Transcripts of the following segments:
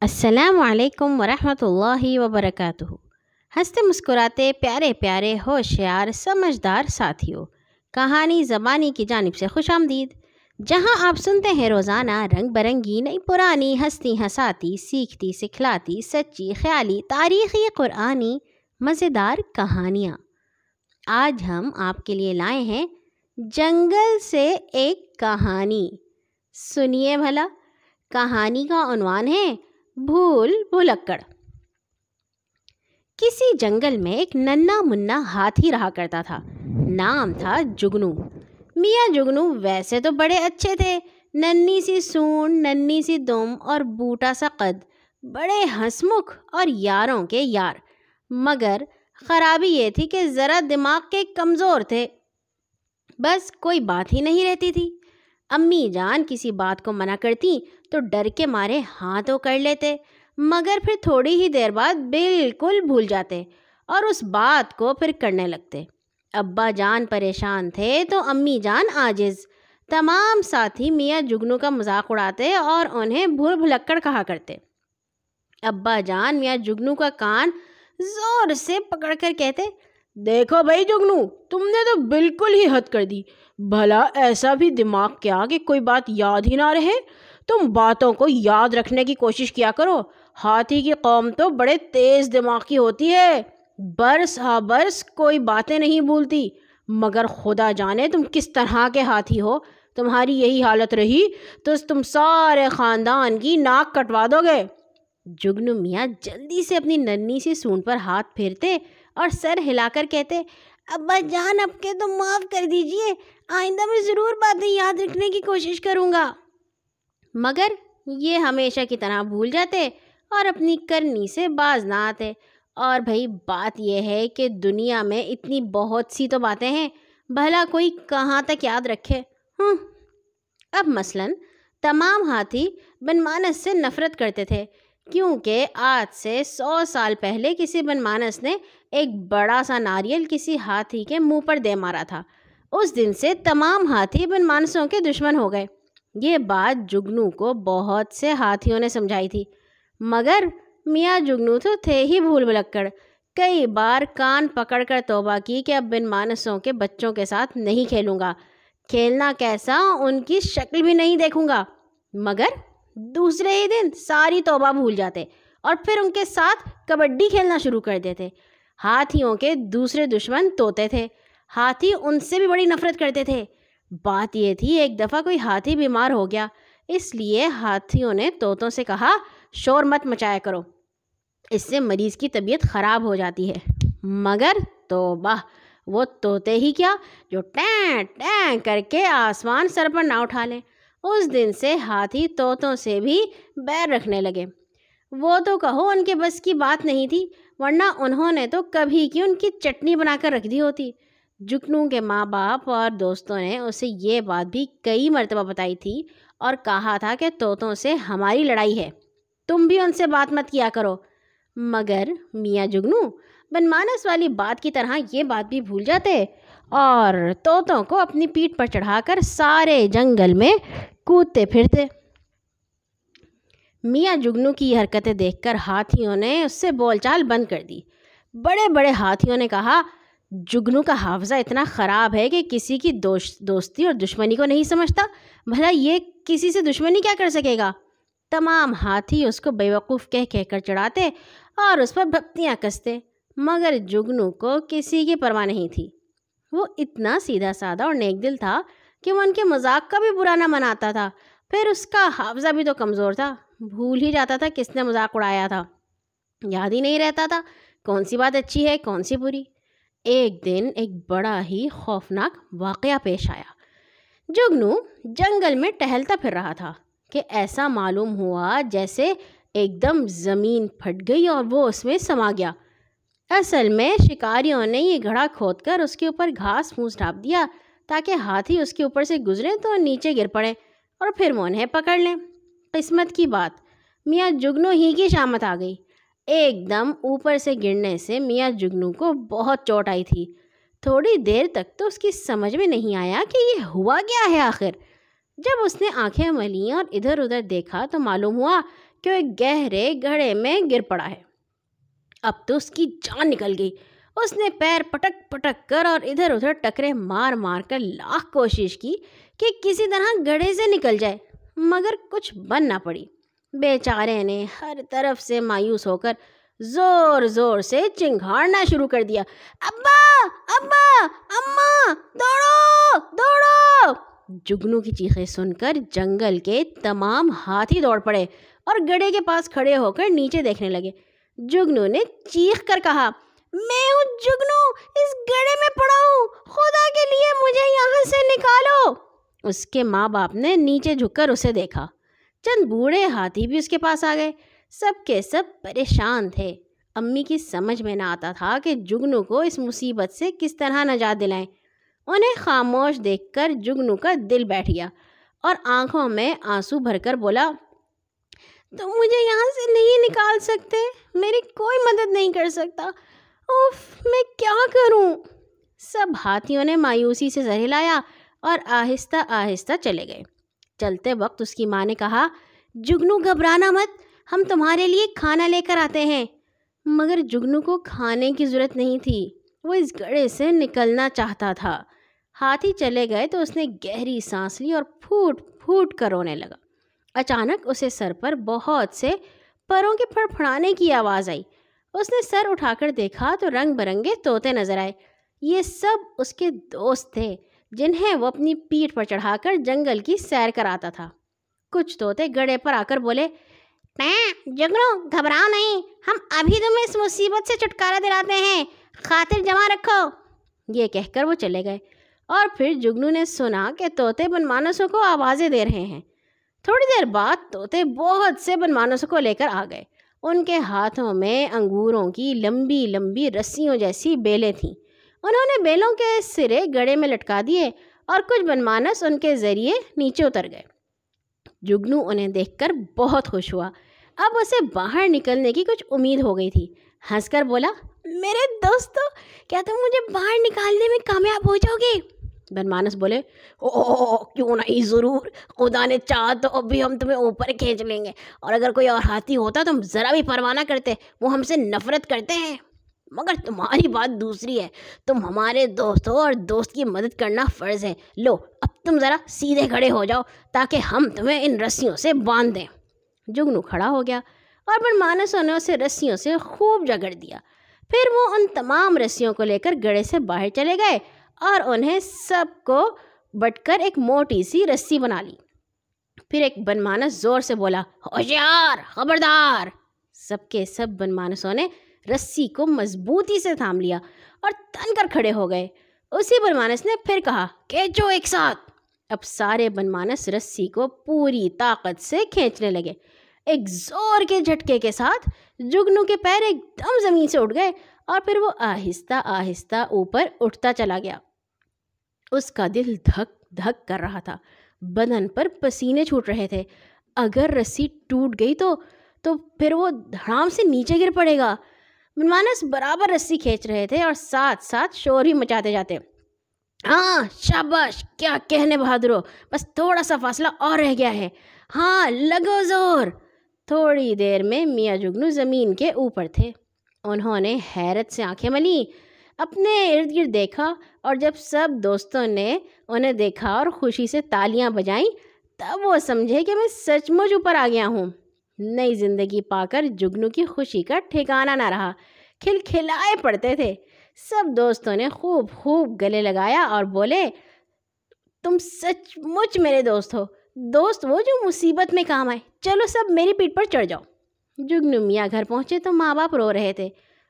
السلام علیکم ورحمۃ اللہ وبرکاتہ۔ ہنستے مسکراتے، پیارے پیارے، ہوشیار، سمجھدار ساتھیوں، کہانی زبانی کی جانب سے خوش آمدید۔ جہاں آپ سنتے ہیں روزانہ رنگ برنگی، نئی پرانی ہستی ہساتی، سیکھتی، سکھلاتی، سچی، خیالی، تاریخی، قرآنی، مزیدار کہانیاں۔ آج ہم آپ کے لیے لائے ہیں جنگل سے ایک کہانی۔ سنیے بھلا، کہانی کا عنوان ہے بھول بھلکڑ کسی جنگل میں ایک ننا منا ہاتھی رہا کرتا تھا۔ نام تھا جگنو۔ میاں جگنو ویسے تو بڑے اچھے تھے۔ ننی سی سون ننی سی دم اور بوٹا سا قد۔ بڑے ہنسمکھ اور یاروں کے یار۔ مگر خرابی یہ تھی کہ ذرا دماغ کے کمزور تھے۔ بس کوئی بات ہی نہیں رہتی تھی۔ امی جان کسی بات کو منع کرتی تو ڈر کے مارے ہاں تو کر لیتے، مگر پھر تھوڑی ہی دیر بعد بالکل بھول جاتے اور اس بات کو پھر کرنے لگتے۔ ابا جان پریشان تھے تو امی جان آجز تمام ساتھی میاں جگنو کا مذاق اڑاتے اور انہیں بھول بھلکڑ کہا کرتے۔ ابا جان میاں جگنو کا کان زور سے پکڑ کر کہتے دیکھو بھائی جگنو، تم نے تو بالکل ہی حد کر دی۔ بھلا ایسا بھی دماغ کیا کہ کوئی بات یاد ہی نہ رہے؟ تم باتوں کو یاد رکھنے کی کوشش کیا کرو۔ ہاتھی کی قوم تو بڑے تیز دماغ کی ہوتی ہے۔ برس ہا برس کوئی باتیں نہیں بھولتی۔ مگر خدا جانے تم کس طرح کے ہاتھی ہو۔ تمہاری یہی حالت رہی تو تم سارے خاندان کی ناک کٹوا دو گے۔ جگنو میاں، جلدی سے اپنی ننی سی سون پر ہاتھ پھیرتے۔ اور سر ہلا کر کہتے، ابا جان، اب کے تو معاف کر دیجیے، آئندہ میں ضرور باتیں یاد رکھنے کی کوشش کروں گا۔ مگر یہ ہمیشہ کی طرح بھول جاتے اور اپنی کرنی سے باز نہ آتے۔ اور بھائی، بات یہ ہے کہ دنیا میں اتنی بہت سی تو باتیں ہیں، بھلا کوئی کہاں تک یاد رکھے۔ ہوں۔ اب مثلاً تمام ہاتھی بن مانس سے نفرت کرتے تھے۔ کیونکہ آج سے سو سال پہلے کسی بن مانس نے ایک بڑا سا ناریل کسی ہاتھی کے منہ پر دے مارا تھا۔ اس دن سے تمام ہاتھی بن مانسوں کے دشمن ہو گئے۔ یہ بات جگنو کو بہت سے ہاتھیوں نے سمجھائی تھی۔ مگر میاں جگنو تو تھے ہی بھول بھلکڑ۔ کئی بار کان پکڑ کر توبہ کی کہ اب بن مانسوں کے بچوں کے ساتھ نہیں کھیلوں گا۔ کھیلنا کیسا ان کی شکل بھی نہیں دیکھوں گا۔ مگر دوسرے ہی دن ساری توبہ بھول جاتے اور پھر ان کے ساتھ کبڈی کھیلنا شروع کر دیتے۔ ہاتھیوں کے دوسرے دشمن توتے تھے۔ ہاتھی ان سے بھی بڑی نفرت کرتے تھے۔ بات یہ تھی، ایک دفعہ کوئی ہاتھی بیمار ہو گیا۔ اس لیے ہاتھیوں نے طوطوں سے کہا، شور مت مچایا کرو۔ اس سے مریض کی طبیعت خراب ہو جاتی ہے۔ مگر توبہ، وہ طوطے ہی کیا جو ٹین ٹین کر کے آسمان سر پر نہ اٹھا لیں اس دن سے ہاتھی طوطوں سے بھی بیر رکھنے لگے۔ وہ تو کہو ان کے بس کی بات نہیں تھی، ورنہ انہوں نے تو کبھی کی ان کی چٹنی بنا کر رکھ دی ہوتی۔ جکنو کے ماں باپ اور دوستوں نے اسے یہ بات بھی کئی مرتبہ بتائی تھی اور کہا تھا کہ طوطوں سے ہماری لڑائی ہے، تم بھی ان سے بات مت کیا کرو۔ مگر میاں جگنو بن مانس والی بات کی طرح یہ بات بھی بھول جاتے اور طوطوں کو اپنی پیٹھ پر چڑھا کر سارے جنگل میں کودتے پھرتے۔ میاں جگنو کی یہ حرکتیں دیکھ کر ہاتھیوں نے اس سے بول چال بند کر دی۔ بڑے بڑے ہاتھیوں نے کہا، جگنو کا حافظہ اتنا خراب ہے کہ کسی کی دوستی اور دشمنی کو نہیں سمجھتا۔ بھلا یہ کسی سے دشمنی کیا کر سکے گا؟ تمام ہاتھی اس کو بیوقوف کہہ کہہ کر چڑھاتے اور اس پر بھکتیاں کستے۔ مگر جگنو کو کسی کی پرواہ نہیں تھی۔ وہ اتنا سیدھا سادہ اور نیک دل تھا کہ وہ ان کے مذاق کا بھی برا نہ مناتا تھا۔ پھر اس کا حافظہ بھی تو کمزور تھا۔ بھول ہی جاتا تھا کس نے مذاق اڑایا تھا۔ یاد ہی نہیں رہتا تھا کون سی بات اچھی ہے، کون سی بری۔ ایک دن ایک بڑا ہی خوفناک واقعہ پیش آیا۔ جگنو جنگل میں ٹہلتا پھر رہا تھا کہ ایسا معلوم ہوا جیسے ایک دم زمین پھٹ گئی اور وہ اس میں سما گیا۔ اصل میں شکاریوں نے یہ گھڑا کھود کر اس کے اوپر گھاس پھونس ڈھانپ دیا۔ تاکہ ہاتھی اس کے اوپر سے گزریں تو نیچے گر پڑیں اور پھر وہ انہیں پکڑ لیں۔ قسمت کی بات، میاں جگنو ہی کی شامت آ گئی۔ ایک دم اوپر سے گرنے سے میاں جگنو کو بہت چوٹ آئی تھی۔ تھوڑی دیر تک تو اس کی سمجھ میں نہیں آیا کہ یہ ہوا کیا ہے آخر۔ جب اس نے آنکھیں ملیں اور ادھر ادھر دیکھا تو معلوم ہوا کہ وہ ایک گہرے گھڑے میں گر پڑا ہے۔ اب تو اس کی جان نکل گئی۔ اس نے پیر پٹک پٹک کر اور ادھر ادھر ٹکرے مار مار کر لاکھ کوشش کی کہ کسی طرح گڑھے سے نکل جائے، مگر کچھ بن نہ پڑی۔ بیچارے نے ہر طرف سے مایوس ہو کر زور زور سے چنگھاڑنا شروع کر دیا۔ ابا ابا، اماں، دوڑو دوڑو۔ جگنو کی چیخیں سن کر جنگل کے تمام ہاتھی دوڑ پڑے اور گڑے کے پاس کھڑے ہو کر نیچے دیکھنے لگے۔ جگنو نے چیخ کر کہا میں ہوں جگنو اس گڑے میں پڑا ہوں خدا کے لیے مجھے یہاں سے نکالو۔ اس کے ماں باپ نے نیچے جھک کر اسے دیکھا۔ چند بوڑھے ہاتھی بھی اس کے پاس آ گئے۔ سب کے سب پریشان تھے۔ امی کی سمجھ میں نہ آتا تھا کہ جگنو کو اس مصیبت سے کس طرح نجات دلائیں۔ انہیں خاموش دیکھ کر جگنو کا دل بیٹھ گیا اور آنکھوں میں آنسو بھر کر بولا، تم مجھے یہاں سے نہیں نکال سکتے، میری کوئی مدد نہیں کر سکتا۔ اوف، میں کیا کروں؟ سب ہاتھیوں نے مایوسی سے زہر لایا اور آہستہ آہستہ چلے گئے۔ چلتے وقت اس کی ماں نے کہا، جگنو گھبرانا مت، ہم تمہارے لیے کھانا لے کر آتے ہیں۔ مگر جگنو کو کھانے کی ضرورت نہیں تھی، وہ اس گڑے سے نکلنا چاہتا تھا۔ ہاتھی چلے گئے تو اس نے گہری سانس لی اور پھوٹ پھوٹ کر رونے لگا۔ اچانک اسے سر پر بہت سے پروں کے پھڑ پھڑانے کی آواز آئی۔ اس نے سر اٹھا کر دیکھا تو رنگ برنگے طوطے نظر آئے۔ یہ سب اس کے دوست تھے جنہیں وہ اپنی پیٹھ پر چڑھا کر جنگل کی سیر کراتا تھا۔ کچھ طوطے گڑے پر آ کر بولے جگنو گھبراؤ نہیں، ہم ابھی تمہیں اس مصیبت سے چھٹکارا دلاتے ہیں، خاطر جمع رکھو یہ کہہ کر وہ چلے گئے۔ اور پھر جگنو نے سنا کہ طوطے بن مانسوں کو آوازیں دے رہے ہیں۔ تھوڑی دیر بعد طوطے بہت سے بن مانسوں کو لے کر آ گئے۔ ان کے ہاتھوں میں انگوروں کی لمبی لمبی رسیوں جیسی بیلیں تھیں۔ انہوں نے بیلوں کے سرے گڑے میں لٹکا دیے اور کچھ بنمانس ان کے ذریعے نیچے اتر گئے۔ جگنو انہیں دیکھ کر بہت خوش ہوا۔ اب اسے باہر نکلنے کی کچھ امید ہو گئی تھی۔ ہنس کر بولا، میرے دوستو، کیا تم مجھے باہر نکالنے میں کامیاب ہو جاؤ گے؟ بن مانس بولے او کیوں نہیں؟ ضرور، خدا نے چاہ تو ابھی ہم تمہیں اوپر کھینچ لیں گے۔ اور اگر کوئی اور ہاتھی ہوتا تو ہم ذرا بھی پروانہ کرتے، وہ ہم سے نفرت کرتے ہیں۔ مگر تمہاری بات دوسری ہے، تم ہمارے دوست ہو اور دوست کی مدد کرنا فرض ہے۔ لو، اب تم ذرا سیدھے کھڑے ہو جاؤ تاکہ ہم تمہیں ان رسیوں سے باندھ دیں۔ جگنو کھڑا ہو گیا اور بن مانسوں نے اسے رسیوں سے خوب جگڑ دیا۔ پھر وہ ان تمام رسیوں کو لے کر گڑے سے باہر چلے گئے۔ اور انہیں سب کو بٹ کر ایک موٹی سی رسی بنا لی۔ پھر ایک بن مانس زور سے بولا، ہوشیار، خبردار! سب کے سب بن مانسوں نے رسی کو مضبوطی سے تھام لیا اور تن کر کھڑے ہو گئے۔ اسی بنمانس نے پھر کہا کہ جو ایک ساتھ! اب سارے بنمانس رسی کو پوری طاقت سے کھینچنے لگے۔ ایک زور کے جھٹکے کے ساتھ جگنو کے پیر ایک دم زمین سے اٹھ گئے اور پھر وہ آہستہ آہستہ اوپر اٹھتا چلا گیا۔ اس کا دل دھک دھک کر رہا تھا۔ بدن پر پسینے چھوٹ رہے تھے۔ اگر رسی ٹوٹ گئی تو تو پھر وہ دھڑام سے نیچے گر پڑے گا۔ منمانس برابر رسی کھینچ رہے تھے اور ساتھ ساتھ شور بھی مچاتے جاتے۔ ہاں شاباش، کیا کہنے بہادرو؟ بس تھوڑا سا فاصلہ اور رہ گیا ہے۔ ہاں لگو زور۔ تھوڑی دیر میں میاں جگنو زمین کے اوپر تھے۔ انہوں نے حیرت سے آنکھیں ملی۔ اپنے ارد گرد دیکھا اور جب سب دوستوں نے انہیں دیکھا اور خوشی سے تالیاں بجائیں، تب وہ سمجھے کہ میں سچ مچ اوپر آ گیا ہوں۔ نئی زندگی پا کر جگنو کی خوشی کا ٹھکانہ نہ رہا۔ کھل کھلائے پڑتے تھے۔ سب دوستوں نے خوب خوب گلے لگایا اور بولے، تم سچ مچ میرے دوست ہو۔ دوست وہ جو مصیبت میں کام آئے۔ چلو سب میری پیٹ پر چڑھ جاؤ جگنو میاں گھر پہنچے تو ماں باپ رو رہے تھے۔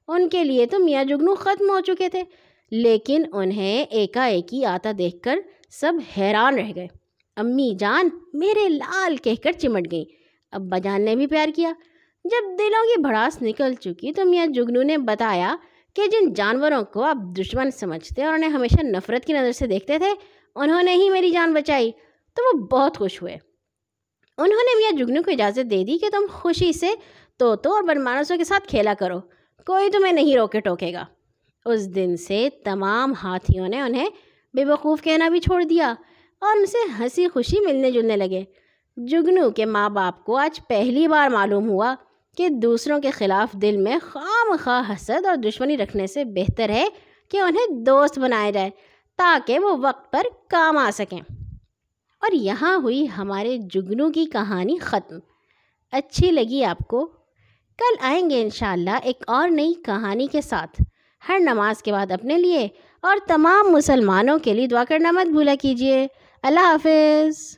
ان کے لیے تو میاں جگنو ختم ہو چکے تھے۔ لیکن انہیں ایکا ایکی آتا دیکھ کر سب حیران رہ گئے۔ امی جان میرے لال کہہ کر چمٹ گئیں۔ ابا جان نے بھی پیار کیا۔ جب دلوں کی بھڑاس نکل چکی تو میاں جگنو نے بتایا کہ جن جانوروں کو آپ دشمن سمجھتے اور انہیں ہمیشہ نفرت کی نظر سے دیکھتے تھے، انہوں نے ہی میری جان بچائی۔ تو وہ بہت خوش ہوئے۔ انہوں نے میاں جگنو کو اجازت دے دی کہ تم خوشی سے طوطوں اور برمانسوں کے ساتھ کھیلا کرو۔ کوئی تمہیں نہیں روکے ٹوکے گا۔ اس دن سے تمام ہاتھیوں نے انہیں بے وقوف کہنا بھی چھوڑ دیا اور ان سے ہنسی خوشی ملنے جلنے لگے۔ جگنو کے ماں باپ کو آج پہلی بار معلوم ہوا کہ دوسروں کے خلاف دل میں خام خواہ حسد اور دشمنی رکھنے سے بہتر ہے کہ انہیں دوست بنایا جائے تاکہ وہ وقت پر کام آ سکیں۔ اور یہاں ہوئی ہمارے جگنو کی کہانی ختم۔ اچھی لگی آپ کو کل آئیں گے انشاءاللہ ایک اور نئی کہانی کے ساتھ۔ ہر نماز کے بعد اپنے لیے اور تمام مسلمانوں کے لیے دعا کرنا مت بھولا کیجیے۔ اللہ حافظ۔